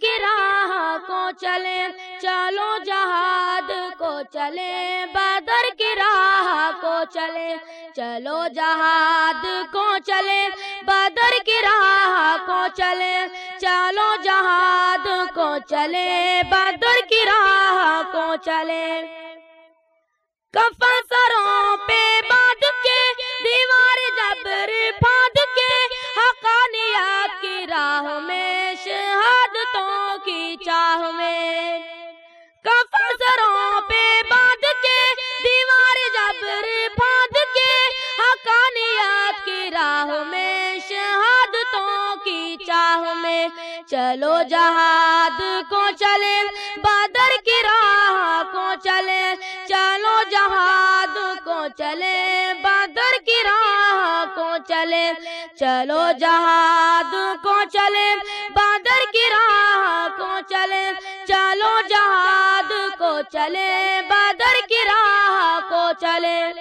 کی راہ کو چلے چلو جہاد کو چلے بدر کی راہ کو چلے، چلو جہاد کو چلے بدر کی راہ کو چلے چلو جہاد کو چلے بدر کی راہ کو چلے۔ شہادتوں کی چاہ میں کفن سروں پہ باندھ کے، دیوار جبر باندھ کے حقانیات کی راہ میں، شہادتوں کی چاہ میں۔ چلو جہاد کو چلے بادر کی راہ کو چلے چلو جہاد کو چلے بادر کی راہ کو چلے چلو جہاد کو چلے بادر کی راہ چلے بادر کی راہ کو چلے۔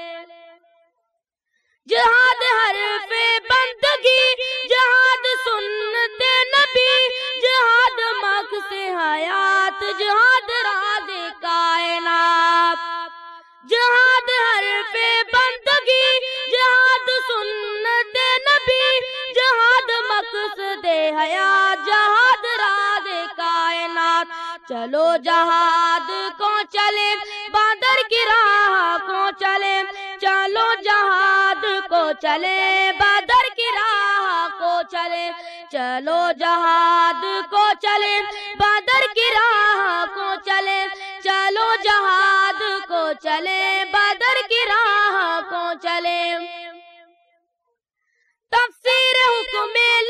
جہاد حرف بندگی، جہاد سنت نبی، جہاد مقص حیات، جہاد راز کائنات۔ جہاد حرف بندگی، جہاد سنت نبی، جہاد مقصد حیات۔ چلو جہاد کو چلے، بادر کی راہ کو چلے۔ چلو جہاد کو چلے، بادر کی راہ کو چلے۔ چلو جہاد کو چلے، بادر کی راہ کو چلے۔ چلو جہاد کو چلے، بادر کی راہ کو چلے۔ تفسیر حکم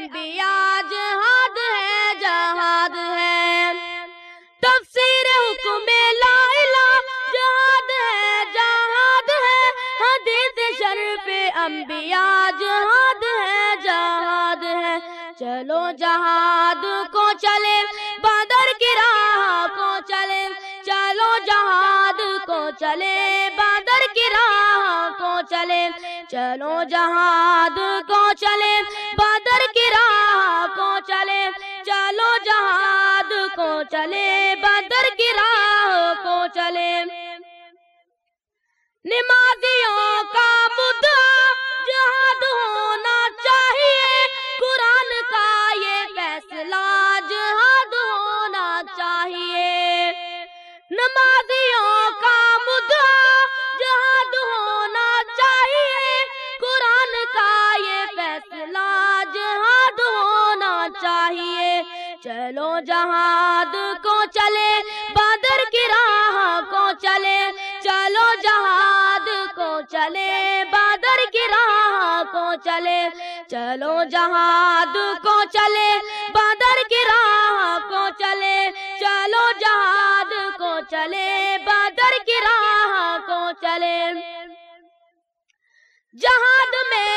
انبیاء جہاد ہے جہاد ہے۔ تفسیر حکم لا الہ، جہاد ہے جہاد ہے۔ حدیث شرف انبیاء، جہاد ہے جہاد ہے۔ چلو جہاد کو چلے بادر کی راہ کو چلے جہاد کو چلے بادر کی راہ کو چلے۔ چلو جہاد کو چلے بادر کی راہ کو چلے۔ چلو جہاد کو چلے بادر کی راہ کو چلو جہاد کو چلے، بادر کی راہ کو چلے۔ چلو جہاد کو چلے، بادر کی راہ کو چلے۔ چلو جہاد کو چلے، بادر کی راہ کو چلے۔ چلو جہاد کو چلے، بادر کی راہ کو چلے۔ جہاد میرے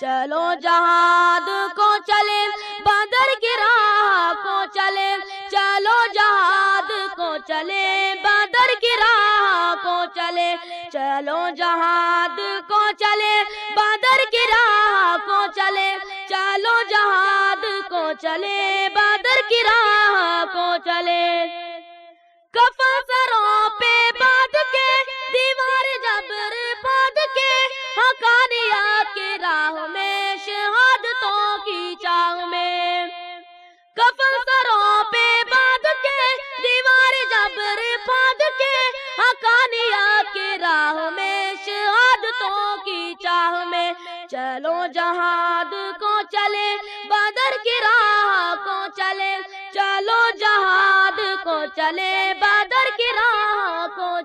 چلو جہاد کو چلے بادر کی راہ کو چلے۔ چلو جہاد کو چلے بادر کی راہ کو چلے۔ چلو جہاد کو چلے بادر کی راہ کو چلے۔ چلو جہاد کو چلے بادر کی راہ کو چلے۔ کفا سروں پہ باندھ کے، دیوار جبر باندھ کے حقانیہ کی راہ میں شہادتوں کی چاہ میں۔ کفن سروں پہ باندھ کے، دیوار جبر باندھ کے، حقانیہ کی راہ میں شہادتوں کی چاہ میں۔ چلو جہاد کو چلے بادر کی راہ کو چلے۔ چلو جہاد کو چلے بادر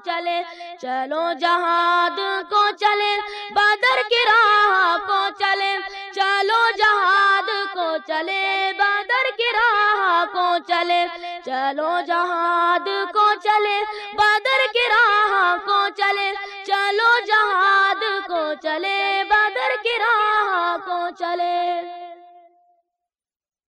چلے، چلو جہاد کو چلے بادر کی راہ کو چلے، چلو جہاد کو چلے بادر کی راہ کو چلے، چلو جہاد کو چلے بادر کی راہ چلے، چلو جہاد کو چلے، بدر کی راہ کو چلے۔